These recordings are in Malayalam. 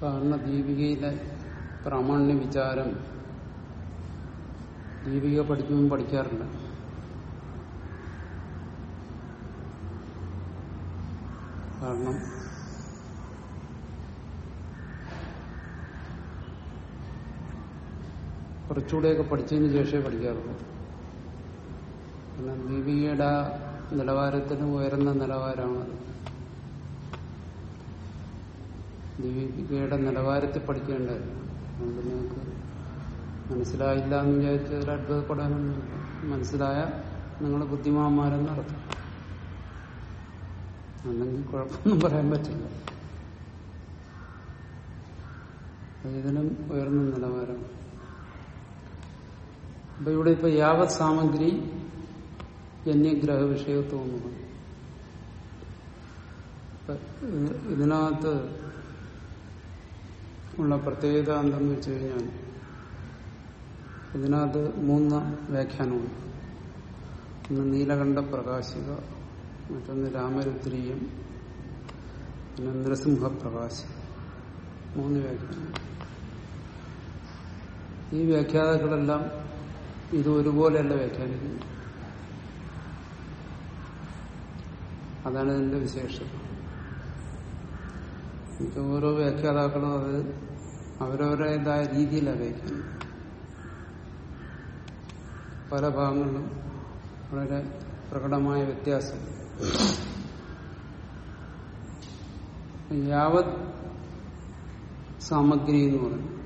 സാധാരണ ദീപികയിലെ പ്രാമാണ്യ വിചാരം ദീപിക പഠിക്കുമ്പോൾ പഠിക്കാറില്ല. കാരണം കുറച്ചുകൂടെയൊക്കെ പഠിച്ചതിന് ശേഷമേ പഠിക്കാറുള്ളൂ. കാരണം ദീപികയുടെ നിലവാരത്തിന് ഉയർന്ന നിലവാരമാണ് ദീപികയുടെ നിലവാരത്തിൽ പഠിക്കേണ്ടായിരുന്നു. അതുകൊണ്ട് നിങ്ങൾക്ക് മനസ്സിലായില്ല എന്ന് വിചാരിച്ചതിൽ അത്ഭുതപ്പെടാനൊന്നും മനസ്സിലായ നിങ്ങൾ ബുദ്ധിമാന്മാരെന്ന് നടത്തും അല്ലെങ്കിൽ കുഴപ്പമൊന്നും പറയാൻ പറ്റില്ല. ഇതിനും ഉയർന്ന നിലവാരം. അപ്പൊ ഇവിടെ ഇപ്പൊ യാവത് സാമഗ്രി ജന്യഗ്രഹ വിഷയത്വം എന്ന് ഇതിനകത്ത് ഉള്ള പ്രത്യേകത എന്തെന്ന് വെച്ച് കഴിഞ്ഞാൽ ഇതിനകത്ത് മൂന്ന് വ്യാഖ്യാനമുണ്ട് ഒന്ന് നീലകണ്ഠ പ്രകാശിക മറ്റൊന്ന് രാമരുദ്രീയം പിന്നെ നൃസിംഹപ്രകാശിക മൂന്ന് വ്യാഖ്യാനം ഈ വ്യാഖ്യാതാക്കളെല്ലാം ഇത് ഒരുപോലെയല്ല വ്യാഖ്യാനിക്കുന്നത്. അതാണ് ഇതിന്റെ വിശേഷം ഓരോ വ്യാഖ്യാതാക്കളും അത് അവരവരുടേതായ രീതിയിലാണ് വ്യാഖ്യാനം പല ഭാഗങ്ങളിലും വളരെ പ്രകടമായ വ്യത്യാസം. യാവത് സാമഗ്രി എന്ന് പറഞ്ഞു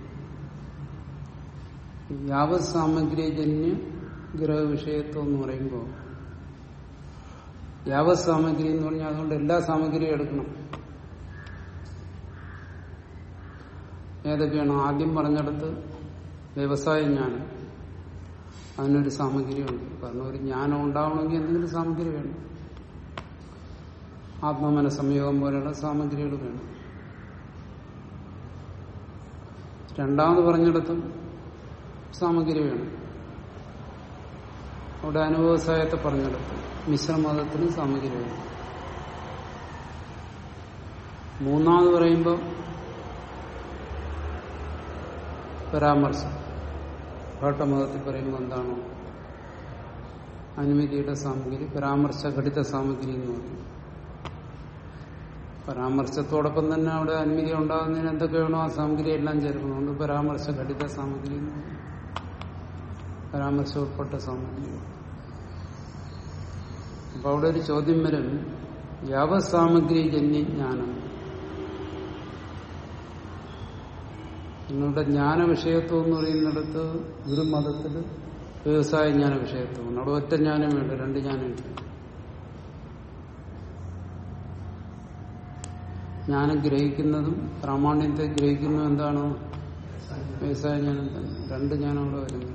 യാവത് സാമഗ്രിജന്യ ഗ്രഹ വിഷയത്വം എന്ന് പറയുമ്പോൾ യാവത് സാമഗ്രി എന്ന് പറഞ്ഞാൽ അതുകൊണ്ട് എല്ലാ സാമഗ്രിയും എടുക്കണം. ഏതൊക്കെയാണ്? ആദ്യം പറഞ്ഞെടുത്ത് വ്യവസായ ജ്ഞാനം അതിനൊരു സാമഗ്രിയുണ്ട്. കാരണം ഒരു ജ്ഞാനം ഉണ്ടാവണമെങ്കിൽ എന്തെങ്കിലും സാമഗ്രി വേണം. ആത്മമന സംയോഗം പോലെയുള്ള സാമഗ്രികൾ വേണം. രണ്ടാമത് പറഞ്ഞിടത്തും സാമഗ്രി വേണം. അവിടെ അനുഭവസായത്തെ പറഞ്ഞെടുത്തു. മിശ്രമതത്തിന് സാമഗ്രി വേണം. മൂന്നാമത് പറയുമ്പോൾ പരാമർശം. ഭട്ടമതത്തിൽ പറയുമ്പോൾ എന്താണ്? അനുമതിയുടെ സാമഗ്രി പരാമർശ ഘടിത സാമഗ്രി എന്ന് പറയും പരാമർശത്തോടൊപ്പം തന്നെ അവിടെ അനുമതി ഉണ്ടാകുന്നതിന് എന്തൊക്കെ വേണോ ആ സാമഗ്രി എല്ലാം ചേർക്കുന്നുണ്ട്. പരാമർശ ഘടിത സാമഗ്രി പരാമർശ ഉൾപ്പെട്ട സാമഗ്രി. അപ്പൊ അവിടെ ഒരു ചോദ്യം വരും. യാവസാമഗ്രി ജന്യജ്ഞാനം നിങ്ങളുടെ ജ്ഞാന വിഷയത്വം എന്ന് പറയുന്നിടത്ത് ഒരു മതത്തിൽ വ്യവസായ ജ്ഞാന വിഷയത്വമാണ് അവിടെ ഒറ്റ ജ്ഞാനം വേണ്ട രണ്ട് ജ്ഞാനമില്ല ജ്ഞാനം ഗ്രഹിക്കുന്നതും പ്രാമാണ്യത്തെ ഗ്രഹിക്കുന്നതും എന്താണ്? വ്യവസായ ജ്ഞാനം തന്നെ. രണ്ട് ജ്ഞാനം അവിടെ വരുന്നു.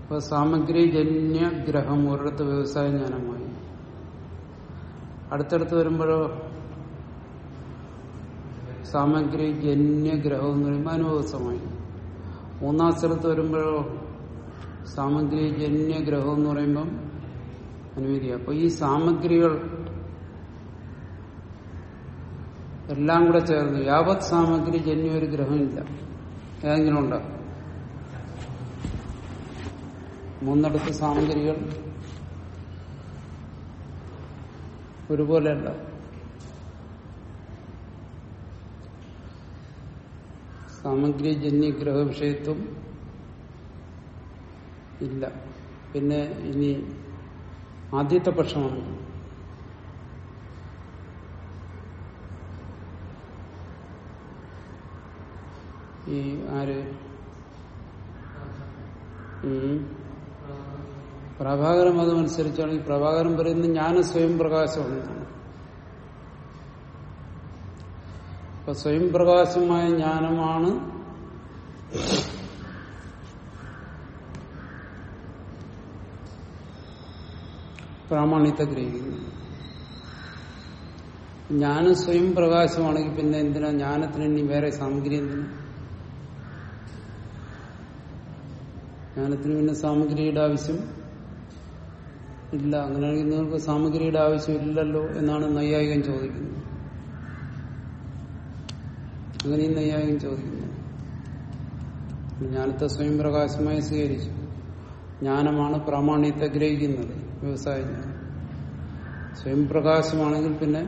ഇപ്പൊ സാമഗ്രി ജന്യഗ്രഹം ഒരിടത്ത് വ്യവസായ ജ്ഞാനമായി. അടുത്തടുത്ത് വരുമ്പോഴോ സാമഗ്രി ജന്യഗ്രഹം എന്ന് പറയുമ്പോൾ അനുഭവസമായി മൂന്നാം സ്ഥലത്ത് വരുമ്പോഴോ സാമഗ്രി ജന്യഗ്രഹം എന്ന് പറയുമ്പം അനുമതി അപ്പൊ ഈ സാമഗ്രികൾ എല്ലാം കൂടെ ചേർന്ന് യാവത് സാമഗ്രി ജന്യ ഒരു ഗ്രഹമില്ല. ഏതെങ്കിലും ഉണ്ടോ മൂന്നിടത്ത് സാമഗ്രികൾ ഒരുപോലെയല്ല. സാമഗ്രി ജന്യഗ്രഹ വിഷയത്വം ഇല്ല. പിന്നെ ഇനി ആദ്യത്തെ പക്ഷമാണ് ഈ ആര്? പ്രഭാകരം അതുമനുസരിച്ചാണ് ഈ പ്രഭാകരം പറയുന്നത് ജ്ഞാന സ്വയം പ്രകാശമാണ്. അപ്പൊ സ്വയം പ്രകാശമായ ജ്ഞാനമാണ് പ്രാമാണിത്തെ ഗ്രഹിക്കുന്നത്. ജ്ഞാനം സ്വയം പ്രകാശമാണെങ്കിൽ പിന്നെ എന്തിനാ? ജ്ഞാനത്തിന് ഇനി വേറെ സാമഗ്രി എന്തിനാ? ജ്ഞാനത്തിന് പിന്നെ സാമഗ്രിയുടെ ആവശ്യം ഇല്ല. അങ്ങനെയാണെങ്കിൽ നിങ്ങൾക്ക് സാമഗ്രിയുടെ ആവശ്യം ഇല്ലല്ലോ എന്നാണ് നൈയായികൻ ചോദിക്കുന്നത്. അങ്ങനെയും നയ്യായും ചോദിക്കുന്നു. ജ്ഞാനത്തെ സ്വയം പ്രകാശമായി സ്വീകരിച്ചു. ജ്ഞാനമാണ് പ്രാമാണ്യത്തെ ഗ്രഹിക്കുന്നത് വ്യവസായ സ്വയം പ്രകാശമാണെങ്കിൽ പിന്നെ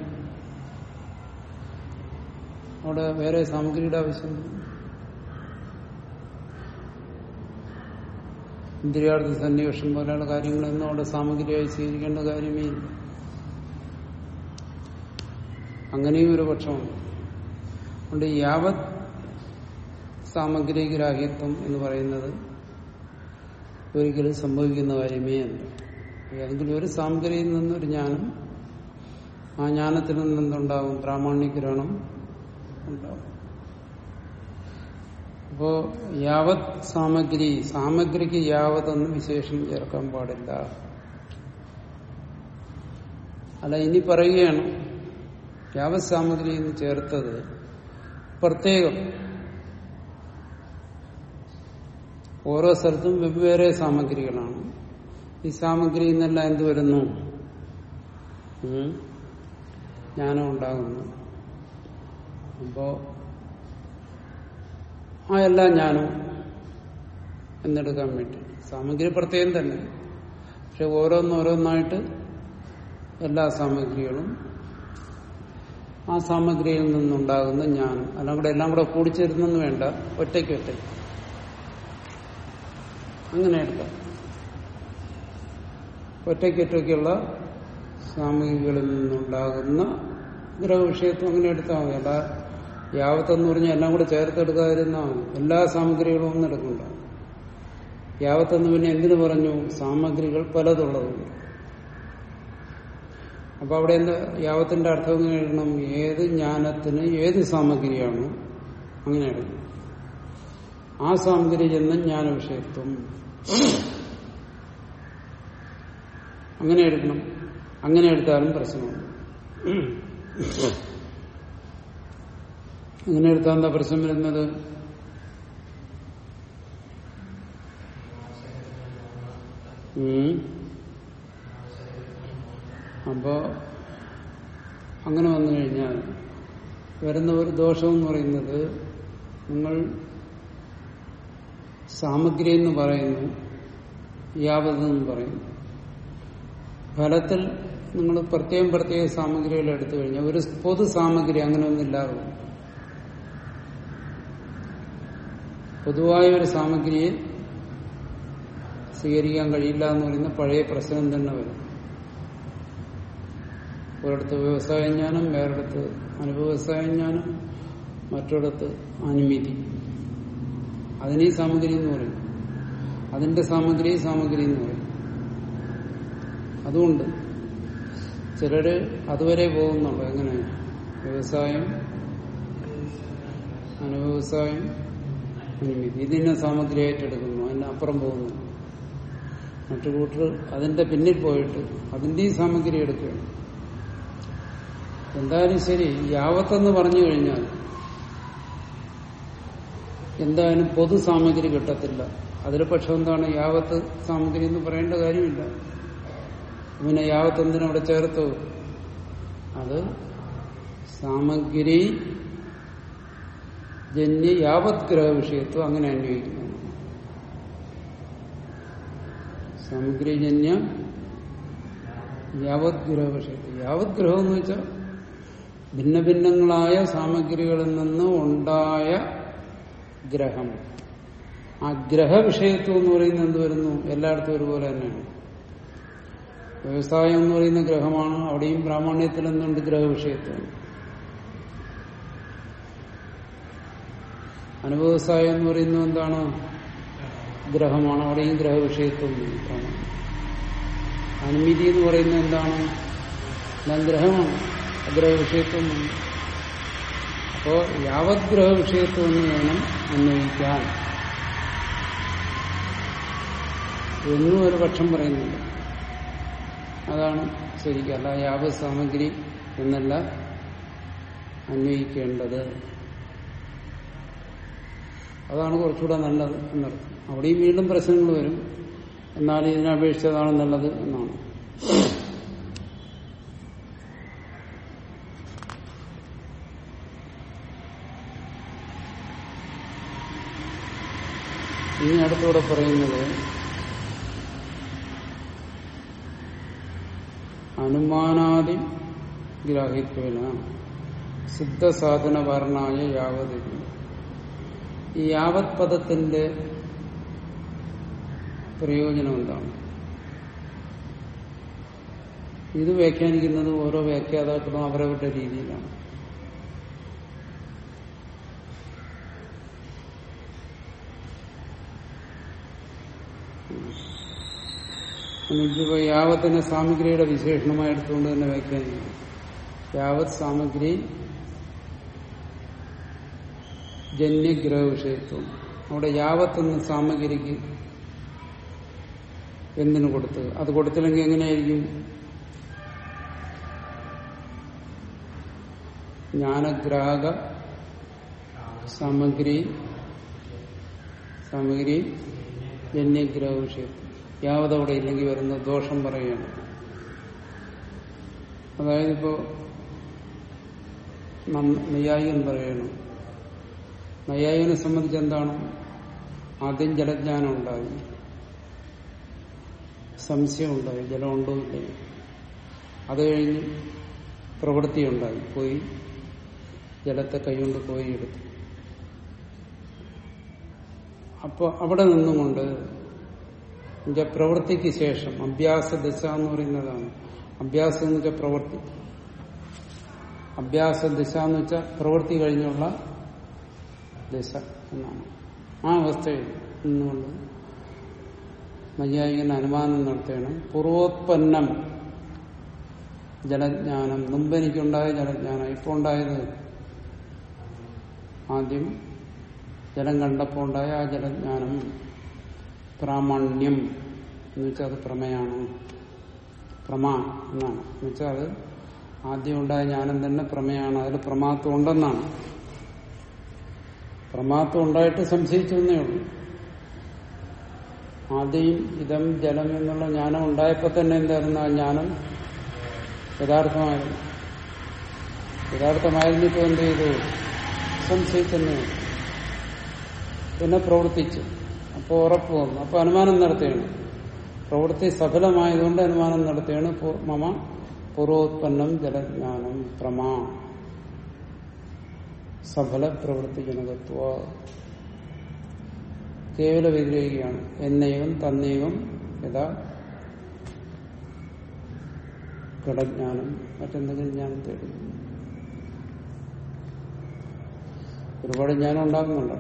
അവിടെ വേറെ സാമഗ്രിയുടെ ആവശ്യം ഇന്ദ്രിയാർത്ഥ സന്നിവേഷം പോലെയുള്ള കാര്യങ്ങളൊന്നും അവിടെ സാമഗ്രിയായി സ്വീകരിക്കേണ്ട കാര്യമേ അങ്ങനെയും ഒരു പക്ഷമുണ്ട് അതുകൊണ്ട് യാവത് സാമഗ്രി ഗ്രാഹ്യത്വം എന്ന് പറയുന്നത് ഒരിക്കലും സംഭവിക്കുന്ന കാര്യമേ അല്ല. ഏതെങ്കിലും ഒരു സാമഗ്രിയിൽ നിന്നൊരു ജ്ഞാനം ആ ജ്ഞാനത്തിൽ നിന്നെന്തുണ്ടാവും പ്രാമാണിഗ്രഹണം ഉണ്ടാവും. അപ്പോ യാവത് സാമഗ്രി സാമഗ്രിക്ക് യാവത് എന്ന് വിശേഷം ചേർക്കാൻ പാടില്ല. അല്ല ഇനി പറയുകയാണ്. യാവത് സാമഗ്രി എന്ന് ചേർത്തത് പ്രത്യേകം. ഓരോ സ്ഥലത്തും വെവ്വേറെ സാമഗ്രികളാണ്. ഈ സാമഗ്രി എന്നെല്ലാം എന്ത് വരുന്നു? ജ്ഞാനം ഉണ്ടാകുന്നു. അപ്പോ ആ എല്ലാ ജ്ഞാനവും എന്നെടുക്കാൻ വേണ്ടി. സാമഗ്രി പ്രത്യേകം തന്നെ. പക്ഷെ ഓരോന്നോരോന്നായിട്ട് എല്ലാ സാമഗ്രികളും ആ സാമഗ്രിയിൽ നിന്നുണ്ടാകുന്ന ജ്ഞാനം. എല്ലാം കൂടെ എല്ലാം കൂടെ കൂടിച്ചേരുന്നെന്ന് വേണ്ട. ഒറ്റയ്ക്ക് ഒറ്റയ്ക്ക്. അങ്ങനെ എടുക്കാം ഒറ്റയ്ക്കൊറ്റയ്ക്കുള്ള സാമഗ്രികളിൽ നിന്നുണ്ടാകുന്ന ഗ്രഹവിഷയത്വം അങ്ങനെ എടുത്താൽ മതി. അല്ല യാവത്തെന്ന് പറഞ്ഞാൽ എല്ലാം കൂടെ ചേർത്തെടുക്കാതിരുന്നാൽ എല്ലാ സാമഗ്രികളും ഒന്നും എടുക്കണ്ട യാവത്തെന്ന് പിന്നെ എന്തിനു പറഞ്ഞു? സാമഗ്രികൾ പലതുള്ളതുണ്ട്. അപ്പൊ അവിടെ എന്താ യാവത്തിന്റെ അർത്ഥം എങ്ങനെ എഴുതണം. ഏത് ജ്ഞാനത്തിന് ഏത് സാമഗ്രിയാണ്? അങ്ങനെ എഴുതണം ആ സാമഗ്രി ചെന്ന ജ്ഞാന വിഷയത്വം അങ്ങനെ എടുക്കണം. അങ്ങനെ എടുത്താലും പ്രശ്നമാണ് അങ്ങനെ എടുത്താൽ എന്താ പ്രശ്നം വരുന്നത്? ഉം. അപ്പോ അങ്ങനെ വന്നു കഴിഞ്ഞാൽ വരുന്ന ഒരു ദോഷം എന്ന് പറയുന്നത് നിങ്ങൾ സാമഗ്രി എന്ന് പറയുന്നു യാവതെന്ന് പറയുന്നു ഫലത്തിൽ നിങ്ങൾ പ്രത്യേകം പ്രത്യേക സാമഗ്രികൾ എടുത്തു കഴിഞ്ഞാൽ ഒരു പൊതു സാമഗ്രി അങ്ങനെ ഒന്നില്ലാതെ. പൊതുവായ ഒരു സാമഗ്രിയെ സ്വീകരിക്കാൻ കഴിയില്ല എന്ന് പറയുന്ന പഴയ പ്രശ്നം തന്നെ വരും ഒരിടത്ത് വ്യവസായ ജ്ഞാനം വേറെടുത്ത് അനുഭവസായ ജ്ഞാനം മറ്റൊരിടത്ത് അനുമതി. അതിനെ സാമഗ്രി എന്ന് പറയും. അതിന്റെ സാമഗ്രി സാമഗ്രി എന്ന് പറയും. അതുകൊണ്ട് ചിലര് അതുവരെ പോകുന്നുള്ളു എങ്ങനെ? വ്യവസായം അനുവ്യവസായം അനുമതി. ഇതിനെ സാമഗ്രിയായിട്ട് എടുക്കുന്നു അതിന് അപ്പുറം പോകുന്നു. മറ്റു കൂട്ടർ അതിന്റെ പിന്നിൽ പോയിട്ട് അതിന്റെയും സാമഗ്രി എടുക്കുകയാണ്. എന്തായാലും ശരി യാവത്തെന്ന് പറഞ്ഞു കഴിഞ്ഞാൽ എന്തായാലും പൊതു സാമഗ്രി കിട്ടത്തില്ല. അതിൽ പക്ഷം എന്താണ് യാവത്ത് സാമഗ്രി എന്ന് പറയേണ്ട കാര്യമില്ല. പിന്നെ യാവത്ത് എന്തിനവിടെ ചേർത്തു? അത് സാമഗ്രി ജന്യ യാവത് ഗ്രഹ വിഷയത്വം അങ്ങനെ അന്വയിക്കുന്നു സാമഗ്രിജന്യ യാവത് ഗ്രഹ വിഷയത്വം. യാവത് ഗ്രഹം എന്ന് വെച്ചാൽ ഭിന്ന ഭിന്നങ്ങളായ സാമഗ്രികളിൽ നിന്ന് ഉണ്ടായ ഗ്രഹം. ആ ഗ്രഹവിഷയത്വം എന്ന് പറയുന്നത് എന്ത് വരുന്നു? എല്ലായിടത്തും ഒരുപോലെ തന്നെയാണ്. വ്യവസായം എന്ന് പറയുന്ന ഗ്രഹമാണ്. അവിടെയും പ്രാമാണ്യത്തിൽ എന്തുണ്ട്? ഗ്രഹവിഷയത്വം. അനുഭവസായം എന്ന് പറയുന്നത് എന്താണ്? ഗ്രഹമാണ്. അവിടെയും ഗ്രഹവിഷയത്വം അനുമതി എന്ന് പറയുന്നത് എന്താണ്? ഗ്രഹമാണ്. അഗ്രഹവിഷയത്വം അപ്പോ യാവത് ഗ്രഹവിഷയത്വം എന്ന് വേണം അന്വയിക്കാൻ. എന്നും ഒരു പക്ഷം പറയുന്നുണ്ട്. അതാണ് ശരിക്കും അല്ല യാവത് സാമഗ്രി എന്നല്ല അന്വയിക്കേണ്ടത്. അതാണ് കുറച്ചുകൂടെ നല്ലത് എന്നർത്ഥം. അവിടെയും വീണ്ടും പ്രശ്നങ്ങൾ വരും. എന്നാൽ ഇതിനപേക്ഷിച്ചതാണ് നല്ലത് എന്നാണ്. ഇനി അടുത്തൂടെ പറയുന്നത് അനുമാനാദി ഗ്രാഹിത്വന സിദ്ധസാധന വർണായ യാവതി ഈ യാവത് പദത്തിന്റെ പ്രയോജനം എന്താണ്? ഇത് വ്യാഖ്യാനിക്കുന്നത് ഓരോ വ്യാഖ്യാതാക്കളും അവരവരുടെ രീതിയിലാണ്. എനിക്കിപ്പോ യാവത്തിനെ സാമഗ്രിയുടെ വിശേഷണമായി എടുത്തുകൊണ്ട് തന്നെ വ്യാഖ്യാനിക്കും യാവത് സാമഗ്രി ജന്യഗ്രഹ വിഷയത്വം അവിടെ യാവത്തെന്ന് സാമഗ്രിക്ക് എന്തിനു കൊടുത്ത് അത് കൊടുത്തില്ലെങ്കിൽ എങ്ങനെയായിരിക്കും? ജ്ഞാനഗ്രാഹക സാമഗ്രി സാമഗ്രി ജന്യഗ്രഹ വിഷയം യാവത് അവിടെ ഇല്ലെങ്കിൽ വരുന്ന ദോഷം പറയുകയാണ്. അതായത് ഇപ്പോ നയ്യായികൻ പറയണം നയ്യായികനെ സംബന്ധിച്ച് എന്താണ്? ആദ്യം ജലജ്ഞാനം ഉണ്ടായി. സംശയം ഉണ്ടായി. ജലം ഉണ്ടോ ഇല്ലേ? അത് കഴിഞ്ഞ് പ്രവൃത്തി ഉണ്ടായി. പോയി ജലത്തെ കൈകൊണ്ട് പോയി എടുത്തു. അപ്പൊ അവിടെ നിന്നുകൊണ്ട് എന്റെ പ്രവൃത്തിക്ക് ശേഷം അഭ്യാസ ദശ എന്ന് പറയുന്നതാണ്. അഭ്യാസം എന്ന് വെച്ചാൽ പ്രവൃത്തി. അഭ്യാസ ദിശ എന്ന് വെച്ചാൽ പ്രവൃത്തി കഴിഞ്ഞുള്ള ദിശ എന്നാണ്. ആ അവസ്ഥയിൽ നിന്നുകൊണ്ട് നൈയായികൻ അനുമാനം നടത്തുകയാണ്. പൂർവോത്പന്നം ജലജ്ഞാനം. മുമ്പ് എനിക്കുണ്ടായ ജലജ്ഞാനം ഇപ്പോൾ ഉണ്ടായത് ആദ്യം ജലം കണ്ടപ്പോൾ ഉണ്ടായ ആ ജലജ്ഞാനം. പ്രാമാണ്യം എന്ന് വെച്ചാൽ അത് പ്രമേയാണ്. പ്രമാ എന്നാണ്. എന്നുവെച്ചാൽ അത് ആദ്യം ഉണ്ടായ ജ്ഞാനം തന്നെ പ്രമേയാണ്. അതിൽ പ്രമാത്വം ഉണ്ടെന്നാണ്. പ്രമാത്വം ഉണ്ടായിട്ട് സംശയിച്ചു എന്നേ ഉള്ളൂ. ആദ്യം ഇതം ജലം എന്നുള്ള ജ്ഞാനം ഉണ്ടായപ്പോൾ തന്നെ എന്തായിരുന്നു ആ ജ്ഞാനം? യഥാർത്ഥമായിരുന്നു. യഥാർത്ഥമായിരുന്നിട്ട് എന്ത് ചെയ്തു? സംശയിച്ചെന്നേ ഉള്ളൂ. പിന്നെ പ്രവർത്തിച്ചു. അപ്പോൾ ഉറപ്പ് വന്നു. അപ്പൊ അനുമാനം നടത്തുകയാണ് പ്രവൃത്തി സഫലമായതുകൊണ്ട് അനുമാനം നടത്തുകയാണ് മമ പൂർവോത്പന്നം ജലജ്ഞാനം പ്രമാ. സഫല പ്രവൃത്തി ജനകത്വ കേവല വ്യതിരേകിയാണ് എന്നൈവം തന്നൈവം യഥാ ഘടജ്ഞാനം മറ്റെന്തെങ്കിലും ജ്ഞാനം തേടി. ഒരുപാട് ജ്ഞാനം ഉണ്ടാകുന്നുണ്ടോ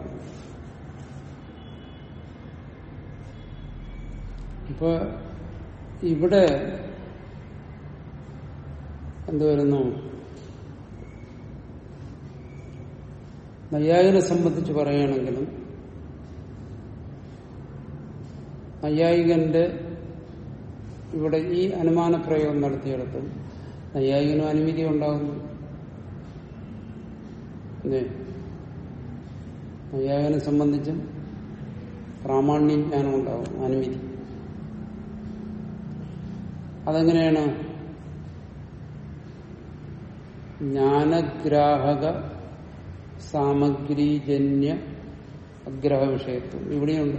ഇപ്പൊ ഇവിടെ എന്തുവരുന്നു വരുന്നു? നൈയായികനെ സംബന്ധിച്ച് പറയുകയാണെങ്കിലും നൈയായികന്റെ ഇവിടെ ഈ അനുമാന പ്രയോഗം നടത്തിയിടത്തും നൈയായികനും അനുമതി ഉണ്ടാകുന്നു നൈയായികനെ സംബന്ധിച്ചും പ്രാമാണ്യം ജ്ഞാനം ഉണ്ടാകും അനുമതി. അതെങ്ങനെയാണ്? ജ്ഞാനഗ്രാഹക സാമഗ്രിജന്യ അഗ്രഹ വിഷയത്വം ഇവിടെയുണ്ട്.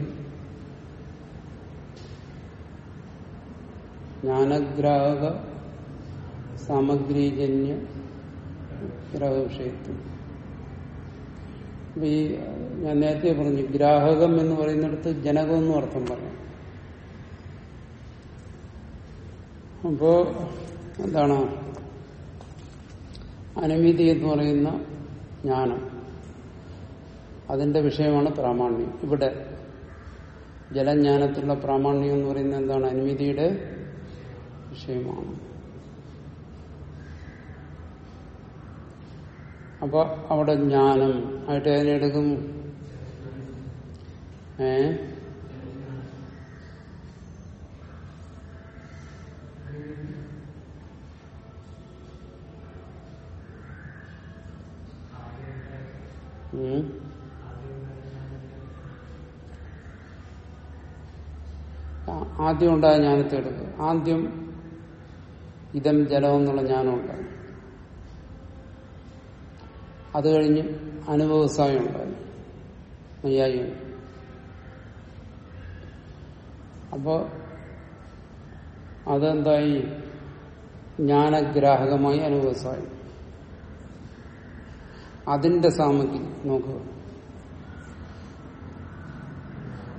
ജ്ഞാനഗ്രാഹക സാമഗ്രിജന്യ ഗ്രഹ വിഷയത്വം ഈ ഞാൻ നേരത്തെ പറഞ്ഞു ഗ്രാഹകം എന്ന് പറയുന്നിടത്ത് ജനകം എന്നും അർത്ഥം പറയാം. അപ്പോ എന്താണ്? അനുമതി എന്ന് പറയുന്ന ജ്ഞാനം. അതിന്റെ വിഷയമാണ് പ്രാമാണ്യം. ഇവിടെ ജലജ്ഞാനത്തിലുള്ള പ്രാമാണ്യം എന്ന് പറയുന്നത് എന്താണ്? അനുമതിയുടെ വിഷയമാണ്. അപ്പൊ അവിടെ ജ്ഞാനം ആയിട്ട് അതിനെടുക്കും ഏ? ആദ്യം ഉണ്ടായ ജ്ഞാനത്തെ എടുക്കുക ആദ്യം ഇതം ജലം എന്നുള്ള ജ്ഞാനം ഉണ്ടായി. അത് കഴിഞ്ഞ് അനുഭവസായം ഉണ്ടായി. മയ്യായി. അപ്പോ അതെന്തായി? ജ്ഞാനഗ്രാഹകമായി അനുഭവസായി അതിന്റെ സാമഗ്രി നോക്കുക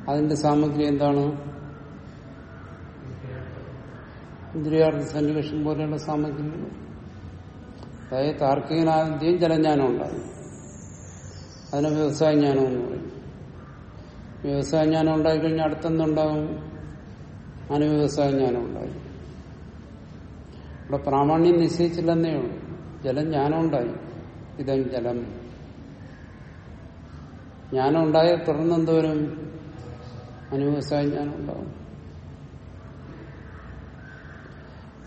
അതിന്റെ സാമഗ്രി എന്താണ്? ഇന്ദ്രിയാർത്ഥ സന്നിവേഷം പോലെയുള്ള സാമഗ്രികൾ. അതായത് താർക്കികനാദ്യം ജലജ്ഞാനം ഉണ്ടാകും. അതിന് വ്യവസായ ജ്ഞാനം എന്ന് പറയും. വ്യവസായ ജ്ഞാനം ഉണ്ടായിക്കഴിഞ്ഞാൽ അടുത്തെന്തുണ്ടാകും? അനുവ്യവസായ ജ്ഞാനം ഉണ്ടായി ഇവിടെ പ്രാമാണ്യം നിശ്ചയിച്ചില്ലെന്നേ ഉള്ളൂ. ജലം ജ്ഞാനം ഉണ്ടായി. ഇതം ജലം ജ്ഞാനം ഉണ്ടായ തുടർന്ന് എന്തോരും അനുഭവസായ ജ്ഞാനം ഉണ്ടാവും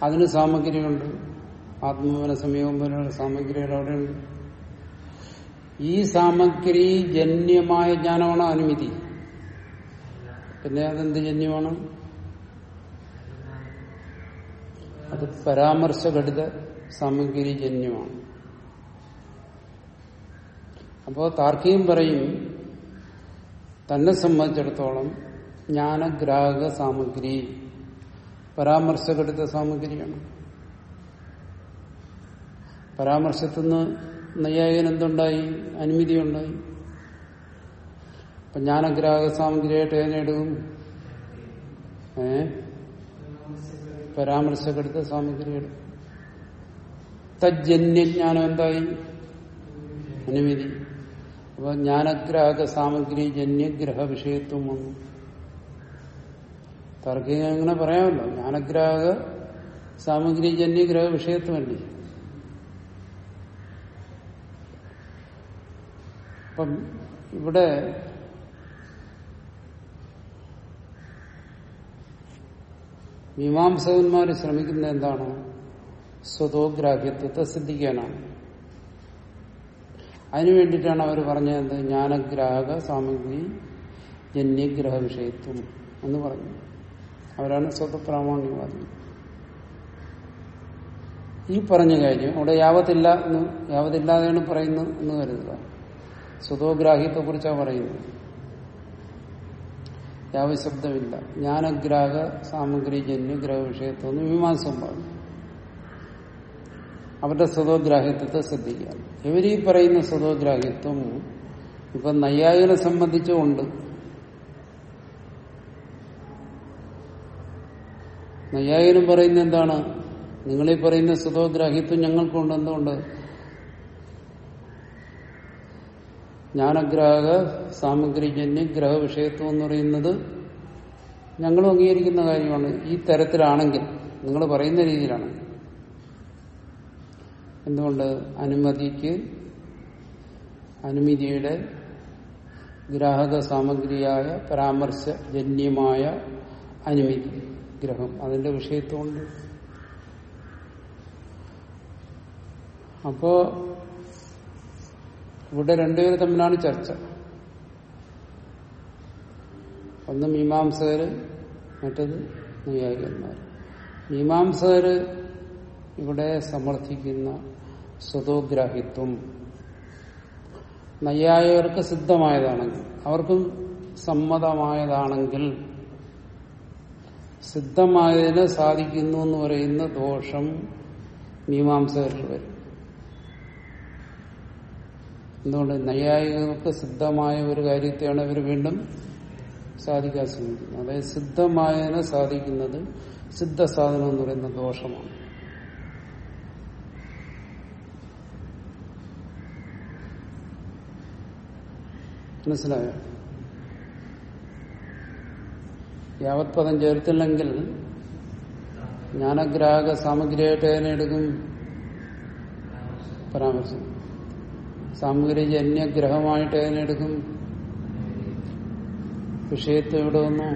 അതിന് സാമഗ്രികളുണ്ട് ആത്മവന സമയവും പോലെയുള്ള സാമഗ്രികൾ അവിടെയുണ്ട്. ഈ സാമഗ്രി ജന്യമായ ജ്ഞാനമാണ് അനുമതി. പിന്നെ അതെന്ത് ജന്യമാണ്? അത് പരാമർശഘടിത സാമഗ്രി ജന്യമാണ്. അപ്പോ താർക്കികം പറയും തന്നെ സംബന്ധിച്ചിടത്തോളം ജ്ഞാനഗ്രാഹക സാമഗ്രി പരാമർശഘടിത സാമഗ്രിയാണ്. പരാമർശത്തിൽ നിന്ന് നൈയായികൻ എന്തുണ്ടായി? അനുമതി ഉണ്ടായി അപ്പൊ ജ്ഞാനഗ്രാഹക സാമഗ്രിയായിട്ട് ഏതിനെടുക്കും ഏ? പരാമർശഘടിത സാമഗ്രി എടുക്കും. തജ്ജന്യജ്ഞാനം എന്തായി? അനുമതി. അപ്പൊ ജ്ഞാനഗ്രാഹക സാമഗ്രി ജന്യഗ്രഹ വിഷയത്വം വന്നു. തർക്കിക അങ്ങനെ പറയാമല്ലോ. ജ്ഞാനഗ്രാഹക സാമഗ്രി ജന്യഗ്രഹ വിഷയത്വമല്ലേ അപ്പം ഇവിടെ മീമാംസകന്മാർ ശ്രമിക്കുന്നത് എന്താണ്? സ്വതോഗ്രാഹ്യത്വത്തെ സിദ്ധിക്കാനാണ്. അതിനു വേണ്ടിയിട്ടാണ് അവർ പറഞ്ഞത് ജ്ഞാനഗ്രാഹക സാമഗ്രി ജന്യഗ്രഹ വിഷയത്വം എന്ന് പറഞ്ഞു അവരാണ് സ്വതപ്രാമാണ്യവാദി ഈ പറഞ്ഞ കാര്യം അവിടെ യാവത്തില്ല എന്ന് യാവതില്ലാതെയാണ് പറയുന്നത് എന്ന് കരുതുക. സ്വതോഗ്രാഹ്യത്തെ കുറിച്ചാണ് പറയുന്നത്. യാവശബ്ദമില്ല. ജ്ഞാനഗ്രാഹക സാമഗ്രി ജന്യഗ്രഹ വിഷയത്വം എന്ന് മീമാംസം പറഞ്ഞു. അവരുടെ സ്വതോഗ്രാഹ്യത്വത്തെ ശ്രദ്ധിക്കുക. ഇവരീ പറയുന്ന സ്വതോഗ്രാഹ്യത്വം ഇപ്പൊ നൈയായിനെ സംബന്ധിച്ചുകൊണ്ട് നയ്യായനും പറയുന്ന എന്താണ്? നിങ്ങളീ പറയുന്ന സ്വതോഗ്രാഹ്യത്വം ഞങ്ങൾക്കുണ്ട്. എന്തുകൊണ്ട്? ജ്ഞാനഗ്രാഹക സാമഗ്രിജന്യ ഗ്രഹ വിഷയത്വം എന്ന് പറയുന്നത് ഞങ്ങളും അംഗീകരിക്കുന്ന കാര്യമാണ്. ഈ തരത്തിലാണെങ്കിൽ നിങ്ങൾ പറയുന്ന രീതിയിലാണ്. എന്തുകൊണ്ട് അനുമതിക്ക് അനുമതിയുടെ ഗ്രാഹക സാമഗ്രിയായ പരാമർശജന്യമായ അനുമതി ഗ്രഹം. അതിന്റെ വിഷയത്വമുണ്ട്. അപ്പോ ഇവിടെ രണ്ടുപേരും തമ്മിലാണ് ചർച്ച. ഒന്ന് മീമാംസകര് മറ്റത് നൈയായികന്മാർ മീമാംസകര് ഇവിടെ സമർത്ഥിക്കുന്ന സ്വതോഗ്രാഹിത്വം. നയ്യായവർക്ക് സിദ്ധമായതാണെങ്കിൽ അവർക്കും സമ്മതമായതാണെങ്കിൽ സിദ്ധമായതിന് സാധിക്കുന്നു എന്ന് പറയുന്ന ദോഷം മീമാംസകരിൽ വരും. എന്തുകൊണ്ട്? നയ്യായികൾക്ക് സിദ്ധമായ ഒരു കാര്യത്തെയാണ് ഇവർ വീണ്ടും സാധിക്കാൻ ശ്രമിക്കുന്നത്. അതായത് സിദ്ധമായതിനെ സാധിക്കുന്നത് സിദ്ധസാധനം എന്ന് പറയുന്ന ദോഷമാണ്. മനസ്സിലായോ? യാവത് പദം ചേർത്തില്ലെങ്കിൽ ജ്ഞാനഗ്രാഹക സാമഗ്രിയായിട്ട് അതിനെ എടുക്കും. പരാമർശം. സാമഗ്രി ജന്യഗ്രഹമായിട്ട് അതിനെടുക്കും വിഷയത്വം ഇവിടെ വന്നു?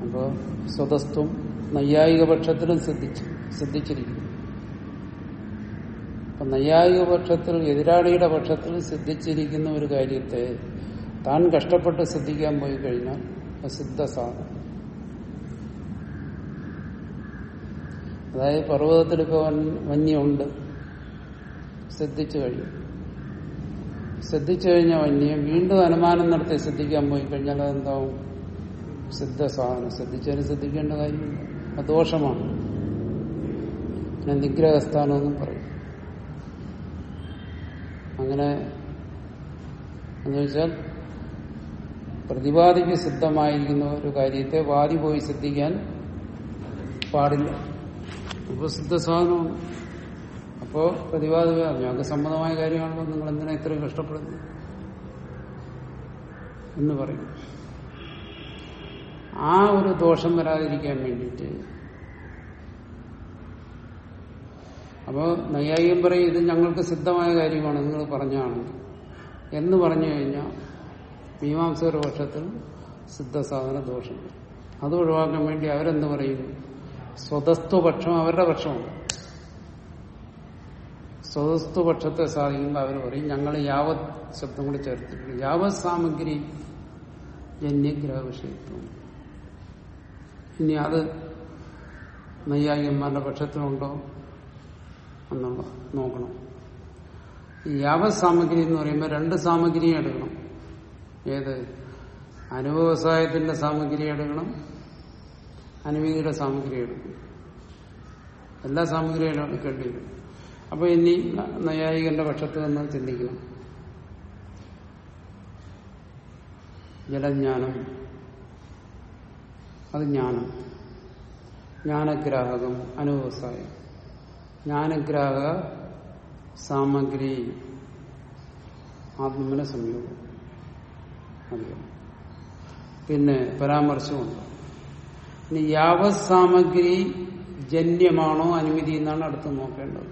അപ്പോ സ്വതസ്ത്വം നൈയായിക പക്ഷത്തിലും ശ്രദ്ധിച്ചു സിദ്ധിച്ചിരിക്കുന്നു അപ്പൊ നൈയായിക പക്ഷത്തിൽ എതിരാളിയുടെ പക്ഷത്തിൽ സിദ്ധിച്ചിരിക്കുന്ന ഒരു കാര്യത്തെ താൻ കഷ്ടപ്പെട്ട് സിദ്ധിക്കാൻ പോയി കഴിഞ്ഞാൽ സിദ്ധ സാധനം. അതായത് പർവതത്തിലിപ്പോ വന്യമുണ്ട്. സിദ്ധിച്ചു കഴിഞ്ഞു. ശ്രദ്ധിച്ചു കഴിഞ്ഞ വന്യം വീണ്ടും അനുമാനം നടത്തി ശ്രദ്ധിക്കാൻ പോയി കഴിഞ്ഞാൽ അതെന്താവും? സിദ്ധസാധനം ശ്രദ്ധിച്ചാലും ശ്രദ്ധിക്കേണ്ട കാര്യമില്ല. അത് ദോഷമാണ്. പിന്നെ നിഗ്രഹസ്ഥാനം എന്നും പറയും. അങ്ങനെ എന്ന് വെച്ചാൽ പ്രതിവാദിക്ക് സിദ്ധമായിരിക്കുന്ന ഒരു കാര്യത്തെ വാദി പോയി സിദ്ധിക്കാൻ പാടില്ല. അപ്പോൾ സിദ്ധസാധനമാണ് അപ്പോ പ്രതിവാദ ഞങ്ങൾക്ക് സമ്മതമായ കാര്യമാണല്ലോ. നിങ്ങൾ എന്തിനാ ഇത്രയും കഷ്ടപ്പെടുന്നു എന്ന് പറയും. ആ ഒരു ദോഷം വരാതിരിക്കാൻ വേണ്ടിയിട്ട് അപ്പോൾ നൈയായികം പറയും ഇത് ഞങ്ങൾക്ക് സിദ്ധമായ കാര്യമാണ് നിങ്ങൾ പറഞ്ഞാണെങ്കിൽ എന്ന് പറഞ്ഞു കഴിഞ്ഞാൽ മീമാംസകര പക്ഷത്തിൽ സിദ്ധസാധന ദോഷം. അത് ഒഴിവാക്കാൻ വേണ്ടി അവരെന്ത് പറയും? സ്വതസ്തുപക്ഷം അവരുടെ പക്ഷമാണ്. സ്വതസ്തുപക്ഷത്തെ സാധിക്കുമ്പോൾ അവർ പറയും ഞങ്ങൾ യാവത് ശബ്ദം കൂടി ചേർത്തിട്ടുണ്ട്. യാവത് സാമഗ്രി ജന്യഗ്രഹ വിഷയത്വം ഇനി അത് നൈയായികന്മാരുടെ പക്ഷത്തിലുണ്ടോ? എന്നുള്ള നോക്കണം. യാവ സാമഗ്രി എന്ന് പറയുമ്പോൾ രണ്ട് സാമഗ്രിയും എടുക്കണം. ഏത്? അനുവ്യവസായത്തിന്റെ സാമഗ്രി എടുക്കണം. അനുവീതിയുടെ സാമഗ്രി എടുക്കണം. എല്ലാ സാമഗ്രികളും എടുക്കേണ്ടി വരും അപ്പൊ ഇനി നൈയായികന്റെ പക്ഷത്ത് നിന്ന് ചിന്തിക്കണം. ജലജ്ഞാനം. അത് ജ്ഞാനം. ജ്ഞാനഗ്രാഹകം. അനുവ്യവസായം ജ്ഞാനഗ്രാഹക സാമഗ്രി ആത്മന സംയോഗം. പിന്നെ പരാമർശമുണ്ട്. ഇനി യാവ സാമഗ്രി ജന്യമാണോ അനുമതി എന്നാണ് അടുത്ത് നോക്കേണ്ടത്.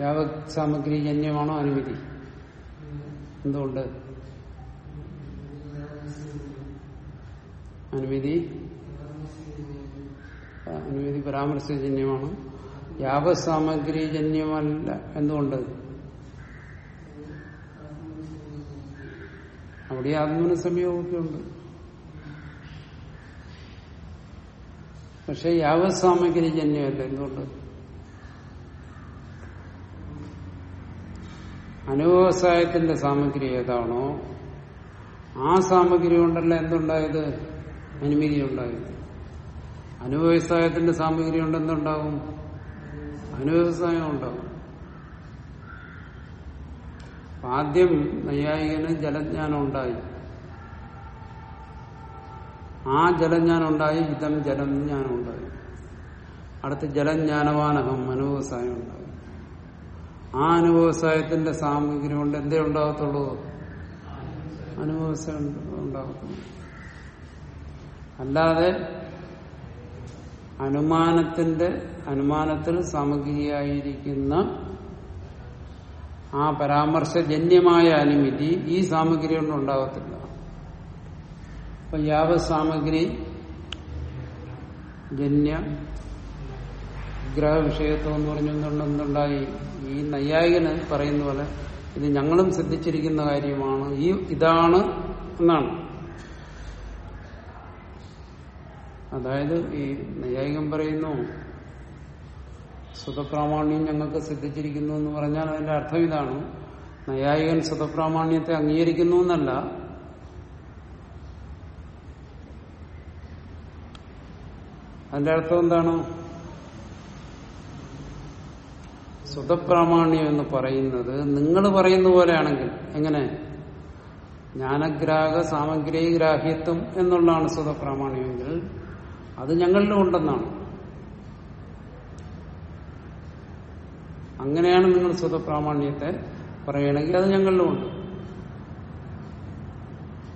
യാവ സാമഗ്രി ജന്യമാണോ അനുമതി? എന്തുകൊണ്ട്? അനുമതി? അനുമതി പരാമർശജന്യമാണ് യാവത് സാമഗ്രി ജന്യമല്ല എന്തുകൊണ്ട്? അവിടെ ആത്മന സംയോഗമൊക്കെ ഉണ്ട് പക്ഷെ യാവത് സാമഗ്രി ജന്യമല്ല എന്തുകൊണ്ട്? അനുവ്യവസായത്തിന്റെ സാമഗ്രി ഏതാണോ ആ സാമഗ്രി കൊണ്ടല്ല എന്തുണ്ടായത്? അനുമതി ഉണ്ടായത്. അനുവ്യവസായത്തിന്റെ സാമഗ്രി കൊണ്ട് അനുവ്യവസായം ഉണ്ടാവും ആദ്യം നൈയായികന് ജലജ്ഞാനം ഉണ്ടായി ആ ജലജ്ഞാനം ഉണ്ടായി ഇതം ജലം ജ്ഞാനം ഉണ്ടായി അടുത്ത ജലജ്ഞാനവാനഹം അനുവ്യവസായം ഉണ്ടായി ആ അനുവ്യവസായത്തിന്റെ സാമഗ്രി കൊണ്ട് എന്തേ ഉണ്ടാകത്തുള്ളൂ? അനുവ്യവസായം ഉണ്ടാകത്തുള്ളൂ. അല്ലാതെ അനുമാനത്തിന്റെ അനുമാനത്തിൽ സാമഗ്രിയായിരിക്കുന്ന ആ പരാമർശജന്യമായ അനുമതി ഈ സാമഗ്രി കൊണ്ട് ഉണ്ടാകത്തില്ല. അപ്പൊ യാവ സാമഗ്രി ജന്യ ഗ്രഹവിഷയത്വം എന്ന് പറഞ്ഞുകൊണ്ട് എന്തുണ്ടായി? ഈ നൈയായികന് പറയുന്ന പോലെ ഇത് ഞങ്ങളും ശ്രദ്ധിച്ചിരിക്കുന്ന കാര്യമാണ്. ഈ ഇതാണ് എന്നാണ്. അതായത് ഈ നൈകം പറയുന്നു സ്വതപ്രാമാണ്യം ഞങ്ങൾക്ക് സിദ്ധിച്ചിരിക്കുന്നു എന്ന് പറഞ്ഞാൽ അതിന്റെ അർത്ഥം ഇതാണ്. നൈയായികൻ സ്വതപ്രാമാണ്യത്തെ അംഗീകരിക്കുന്നു എന്നല്ല. അതിന്റെ അർത്ഥം എന്താണ്? സ്വതപ്രാമാണ്യം എന്ന് പറയുന്നത് നിങ്ങൾ പറയുന്ന പോലെയാണെങ്കിൽ എങ്ങനെ? ജ്ഞാനഗ്രാഹ സാമഗ്രി ഗ്രാഹ്യത്വം എന്നുള്ളതാണ് സ്വതപ്രാമാണ്യമെങ്കിൽ അത് ഞങ്ങളിലും ഉണ്ടെന്നാണ്. അങ്ങനെയാണ് നിങ്ങൾ സ്വതപ്രാമാണ്യത്തെ പറയണമെങ്കിൽ അത് ഞങ്ങളിലും ഉണ്ട്.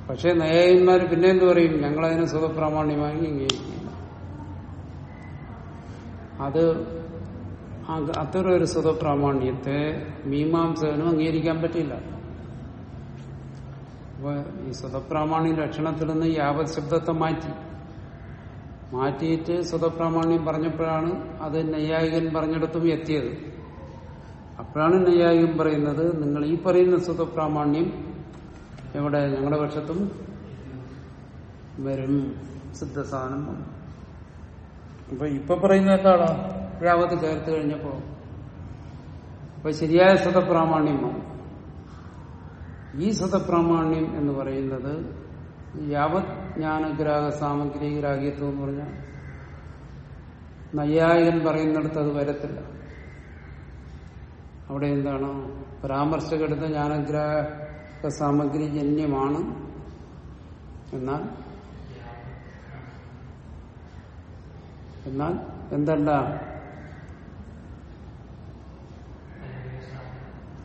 പക്ഷെ നയന്മാർ പിന്നെ എന്ത് പറയും? ഞങ്ങളതിനെ സ്വതപ്രാമാണ്യമായി അംഗീകരിക്കില്ല അത് അത്തരം ഒരു സ്വതപ്രാമാണ്യത്തെ മീമാംസകനും അംഗീകരിക്കാൻ പറ്റില്ല. അപ്പൊ ഈ സ്വതപ്രാമാണ്യ ലക്ഷണത്തിൽ നിന്ന് യാവത് ശബ്ദത്തെ മാറ്റി. മാറ്റിയിട്ട് സ്വതപ്രാമാണ്യം പറഞ്ഞപ്പോഴാണ് അത് നൈയായികൻ പറഞ്ഞിടത്തും എത്തിയത്. അപ്പോഴാണ് നൈയായികൻ പറയുന്നത് നിങ്ങൾ ഈ പറയുന്ന സ്വതപ്രാമാണ്യം എവിടെ? ഞങ്ങളുടെ പക്ഷത്തും വരും സിദ്ധസാധനം അപ്പൊ ഇപ്പൊ പറയുന്ന എന്താണോ യാവത്ത് ചേർത്ത് കഴിഞ്ഞപ്പോ അപ്പൊ ശരിയായ സ്വതപ്രാമാണ്യം വന്നു. ഈ സ്വതപ്രാമാണ്യം എന്ന് പറയുന്നത് യാവത് ജ്ഞാനഗ്രാഹ സാമഗ്രി ഗ്രാഹ്യത്വം എന്ന് പറഞ്ഞാൽ നൈയായികൻ പറയുന്നിടത്ത് അത് വരത്തില്ല. അവിടെ എന്താണ്? പരാമർശകെടുത്ത ജ്ഞാനഗ്രാഹ സാമഗ്രി ജന്യമാണ്. എന്നാൽ എന്നാൽ എന്തല്ല?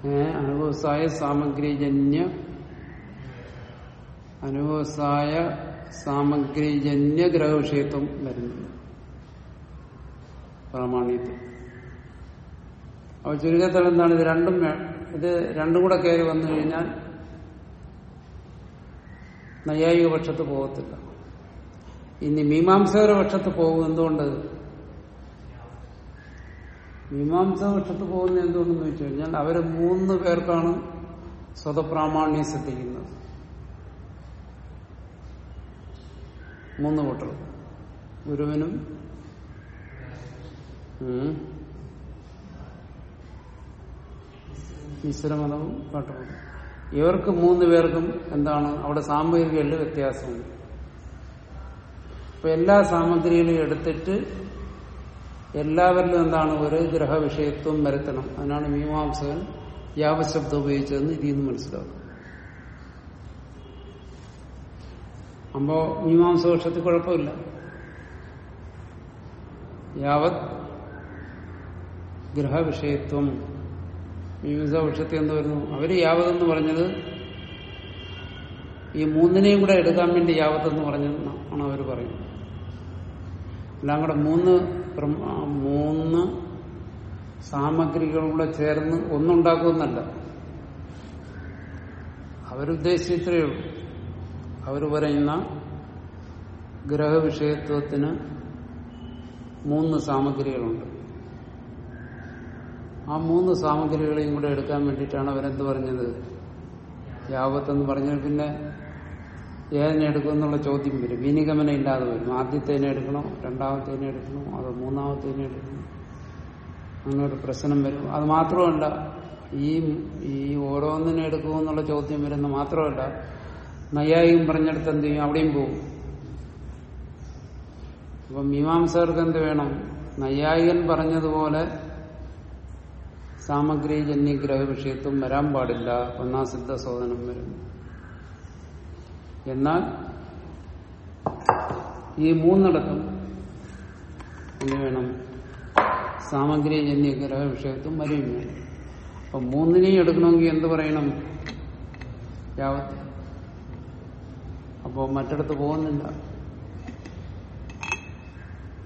ഏ അനുഭവസായ സാമഗ്രിജന്യ അനുഭവസായ സാമഗ്രിജന്യ ഗ്രഹവിഷയത്വം വരുന്നുണ്ട് പ്രാമാണ്യത്തിൽ അപ്പൊ ചുരുക്കത്തിൽ എന്താണ്? ഇത് രണ്ടും ഇത് രണ്ടും കൂടെ കയറി വന്നു കഴിഞ്ഞാൽ നൈയായിക പക്ഷത്ത് പോകത്തില്ല. ഇനി മീമാംസകര പക്ഷത്ത് പോകും എന്തുകൊണ്ട്? മീമാംസ പക്ഷത്ത് പോകുന്ന എന്തുകൊണ്ടെന്ന് ചോദിച്ചു കഴിഞ്ഞാൽ അവർ മൂന്ന് പേർക്കാണ് സ്വതപ്രാമാണ്യം ശ്രദ്ധിക്കുന്നത് മൂന്ന് കൂട്ടർ. ഗുരുവിനും മിശ്രമതവും കാട്ടുമതവും ഇവർക്ക് മൂന്ന് പേർക്കും എന്താണ് അവിടെ സാമഗ്രികളിൽ വ്യത്യാസമുണ്ട്. അപ്പൊ എല്ലാ സാമഗ്രികളും എടുത്തിട്ട് എല്ലാവരിലും എന്താണ് ഒരു ഗ്രഹവിഷയത്വം വരുത്തണം. അതിനാണ് മീമാംസകൻ യാവശബ്ദം ഉപയോഗിച്ചതെന്ന് ഇതിൽ നിന്ന് മനസ്സിലാക്കും അപ്പോ മീമാംസപക്ഷത്തിൽ കുഴപ്പമില്ല. യാവത് ഗ്രഹവിഷയത്വം മീമാംസപക്ഷത്തിൽ എന്ത് വരുന്നു? അവർ യാവതെന്ന് പറഞ്ഞത് ഈ മൂന്നിനെയും കൂടെ എടുക്കാൻ വേണ്ടി യാവത്തെന്ന് പറഞ്ഞാണ് അവർ പറയുന്നത്. എല്ലാം കൂടെ മൂന്ന് മൂന്ന് സാമഗ്രികളും കൂടെ ചേർന്ന് ഒന്നുണ്ടാക്കുമെന്നല്ല. അവരുദ്ദേശിച്ചത്രേ ഉള്ളൂ. അവർ പറയുന്ന ഗ്രഹവിഷയത്വത്തിന് മൂന്ന് സാമഗ്രികളുണ്ട്. ആ മൂന്ന് സാമഗ്രികളെയും കൂടെ എടുക്കാൻ വേണ്ടിയിട്ടാണ് അവരെന്ത് പറഞ്ഞത്? യാവത്തെന്ന് പറഞ്ഞാൽ പിന്നെ ഏതിനെടുക്കുമെന്നുള്ള ചോദ്യം വരും. വിനിഗമനം ഇല്ലാതെ വരും. ആദ്യത്തേനെ എടുക്കണോ രണ്ടാമത്തേനെ എടുക്കണോ അതോ മൂന്നാമത്തേനെ എടുക്കണോ. അങ്ങനെ ഒരു പ്രശ്നം വരും. അത് മാത്രമല്ല ഈ ഈ ഓരോന്നിനെ എടുക്കുമോ എന്നുള്ള ചോദ്യം വരുന്ന മാത്രമല്ല നൈയായികം പറഞ്ഞെടുത്ത് എന്ത് ചെയ്യും? അവിടെയും പോകും അപ്പൊ മീമാംസകർക്ക് എന്ത് വേണം? നൈയായികൻ പറഞ്ഞതുപോലെ സാമഗ്രി ജന്യഗ്രഹ വിഷയത്വം വരാൻ പാടില്ല. ഒന്നാം സിദ്ധ സോദനം വരും. എന്നാൽ ഈ മൂന്നിടത്തും എന്ത് വേണം? സാമഗ്രി ജന്യഗ്രഹ വിഷയത്വം വരും വേണം. അപ്പൊ മൂന്നിനെയും എടുക്കണമെങ്കിൽ എന്ത് പറയണം? യാവത്ത് അപ്പോ മറ്റിടത്ത് പോകുന്നില്ല.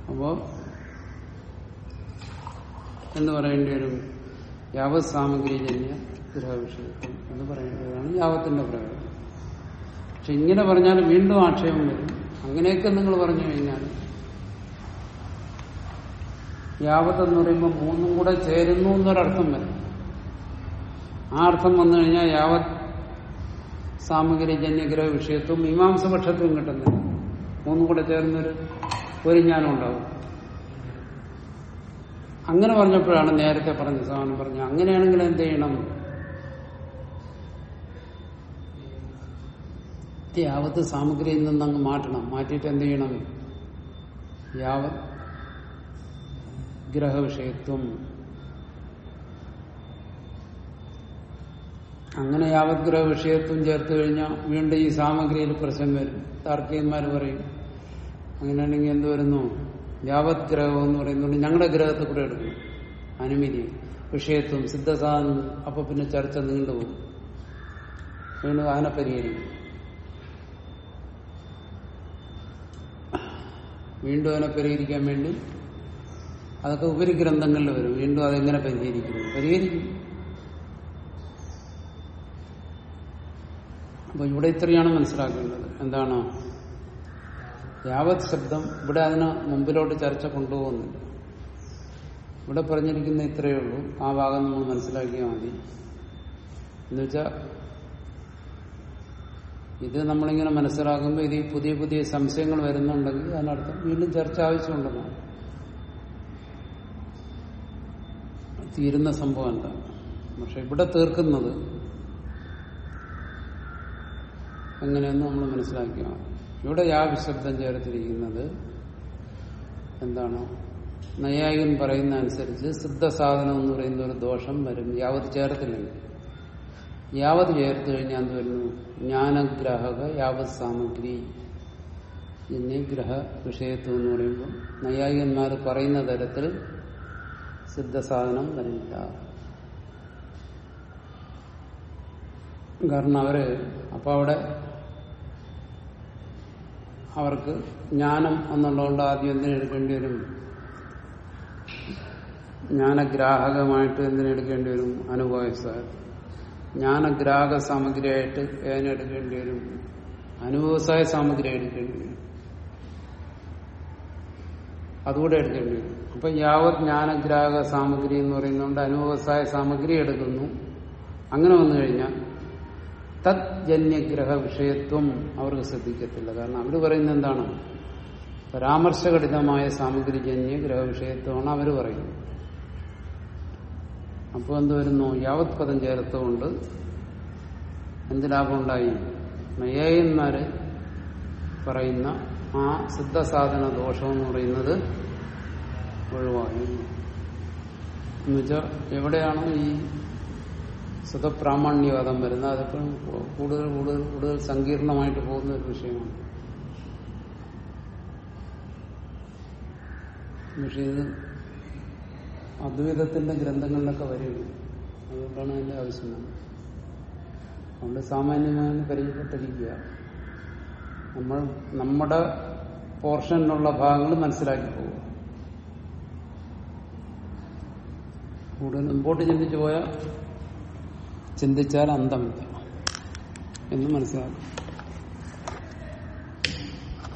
അപ്പോ എന്ന് പറയേണ്ടി വരും യാവത് സാമഗ്രി ജന്യ ഗ്രഹവിഷയത്വം എന്ന് പറയേണ്ടതാണ് യാവത്തിന്റെ പ്രയോഗം. പക്ഷെ ഇങ്ങനെ പറഞ്ഞാൽ വീണ്ടും ആക്ഷേപം വരും. അങ്ങനെയൊക്കെ നിങ്ങൾ പറഞ്ഞു കഴിഞ്ഞാൽ യാവത്തെന്ന് പറയുമ്പോൾ മൂന്നും കൂടെ ചേരുന്നു എന്നൊരർത്ഥം വരും. ആ അർത്ഥം വന്നു കഴിഞ്ഞാൽ യാവത് സാമഗ്രി ജന്യഗ്രഹ വിഷയത്വം മീമാംസപക്ഷത്വം കിട്ടുന്നില്ല. മൂന്നും കൂടെ ചേർന്നൊരു ഒരു ജ്ഞാനം ഉണ്ടാവും. അങ്ങനെ പറഞ്ഞപ്പോഴാണ് നേരത്തെ പറഞ്ഞ സാധനം പറഞ്ഞു അങ്ങനെയാണെങ്കിൽ എന്ത് ചെയ്യണം? യാവത്ത് സാമഗ്രിയിൽ നിന്ന് അങ്ങ് മാറ്റണം. മാറ്റിയിട്ട് എന്ത് ചെയ്യണം? യാവത് ഗ്രഹവിഷയത്വം അങ്ങനെ യാവഗ്രഹ വിഷയത്വം ചേർത്ത് കഴിഞ്ഞാൽ വീണ്ടും ഈ സാമഗ്രിയിൽ പ്രശ്നം വരും. താർക്കികന്മാർ പറയും അങ്ങനെയാണെങ്കിൽ എന്ത് വരുന്നു? യാവത് ഗ്രഹം എന്ന് പറയുന്നത് ഞങ്ങളുടെ ഗ്രഹത്തിൽ കൂടെ എടുക്കും. അനുമതി വിഷയത്വം സിദ്ധസാധനം അപ്പൊ പിന്നെ ചർച്ച നീണ്ടുപോകും വീണ്ടും അതിനെ പരിഹരിക്കും. വീണ്ടും അതിനെ പരിഹരിക്കാൻ വേണ്ടി അതൊക്കെ ഉപരി ഗ്രന്ഥങ്ങളിൽ വരും. വീണ്ടും അതെങ്ങനെ പരിഹരിക്കുന്നു പരിഹരിക്കും. അപ്പൊ ഇവിടെ ഇത്രയാണ് മനസ്സിലാക്കേണ്ടത്. എന്താണ്? യാവത് ശബ്ദം ഇവിടെ അതിന് മുമ്പിലോട്ട് ചർച്ച കൊണ്ടുപോകുന്നില്ല. ഇവിടെ പറഞ്ഞിരിക്കുന്ന ഇത്രയേ ഉള്ളൂ. ആ ഭാഗം നമ്മൾ മനസ്സിലാക്കിയാൽ മതി. എന്നുവെച്ചാൽ ഇത് നമ്മളിങ്ങനെ മനസ്സിലാക്കുമ്പോൾ ഇത് പുതിയ പുതിയ സംശയങ്ങൾ വരുന്നുണ്ടെങ്കിൽ അതിനർത്ഥം വീണ്ടും ചർച്ച ആവശ്യമുണ്ടെന്നാണ് തീരുന്ന സംഭവം എന്താണ്? പക്ഷെ ഇവിടെ തീർക്കുന്നത് എങ്ങനെയെന്ന് നമ്മൾ മനസ്സിലാക്കുക ഇവിടെ യാവ് വിശബ്ദം ചേർത്തിരിക്കുന്നത് എന്താണ്? നയായികൻ പറയുന്ന അനുസരിച്ച് സിദ്ധസാധനം എന്ന് പറയുന്ന ഒരു ദോഷം വരും. യാവത് ചേർത്തില്ലെങ്കിൽ യാവത് ചേർത്ത് കഴിഞ്ഞാൽ എന്ത് വരുന്നു? ജ്ഞാനഗ്രാഹക യാവത് സാമഗ്രി ഗ്രഹ വിഷയത്വം എന്ന് പറയുമ്പോൾ നൈയായികന്മാർ പറയുന്ന തരത്തിൽ സിദ്ധസാധനം വരില്ല. കാരണം അവർ അപ്പൊ അവിടെ അവർക്ക് ജ്ഞാനം എന്നുള്ളതുകൊണ്ട് ആദ്യം എന്തിനെടുക്കേണ്ടി വരും? ജ്ഞാനഗ്രാഹകമായിട്ട് എന്തിനെടുക്കേണ്ടി വരും? അനുഭവസ ജ്ഞാനഗ്രാഹക സാമഗ്രിയായിട്ട് ഏതിനെടുക്കേണ്ടി വരും? അനുഭവസായ സാമഗ്രി എടുക്കേണ്ടി വരും. അതുകൂടെ എടുക്കേണ്ടി വരും. അപ്പൊ യാവത് ജ്ഞാനഗ്രാഹക സാമഗ്രി എന്ന് പറയുന്നതുകൊണ്ട് അനുഭവസായ സാമഗ്രി എടുക്കുന്നു. അങ്ങനെ വന്നു കഴിഞ്ഞാൽ തത് ജന്യഗ്രഹ വിഷയത്വം അവർക്ക് ശ്രദ്ധിക്കത്തില്ല. കാരണം അവർ പറയുന്നത് എന്താണ്? പരാമർശഘടിതമായ സാമഗ്രി ജന്യ ഗ്രഹ വിഷയത്വമാണ് അവർ പറയുന്നത്. അപ്പോൾ എന്ത് വരുന്നു? യാവത് പദം ചേർത്തുകൊണ്ട് എന്ത് ലാഭമുണ്ടായി? നയ്യായന്മാര് പറയുന്ന ആ സിദ്ധസാധന ദോഷം എന്ന് പറയുന്നത് ഒഴിവായി. എന്നുവെച്ചാൽ എവിടെയാണോ ഈ സുഖപ്രാമാണ്യവാദം വരുന്ന അതെപ്പോഴും കൂടുതൽ കൂടുതൽ കൂടുതൽ സങ്കീർണമായിട്ട് പോകുന്ന ഒരു വിഷയമാണ്. പക്ഷെ ഇത് അദ്വൈതത്തിന്റെ ഗ്രന്ഥങ്ങളിലൊക്കെ വരികയാണ്. അതുകൊണ്ടാണ് അതിന്റെ ആവശ്യം അതുകൊണ്ട് സാമാന്യമായി പരിചയപ്പെട്ടിരിക്കുക. നമ്മൾ നമ്മുടെ പോർഷനിലുള്ള ഭാഗങ്ങൾ മനസ്സിലാക്കി പോകുക കൂടുതൽ മുമ്പോട്ട് ചിന്തിച്ചു പോയാൽ ചിന്തിച്ചാൽ അന്തമില്ല എന്ന് മനസ്സിലാക്കും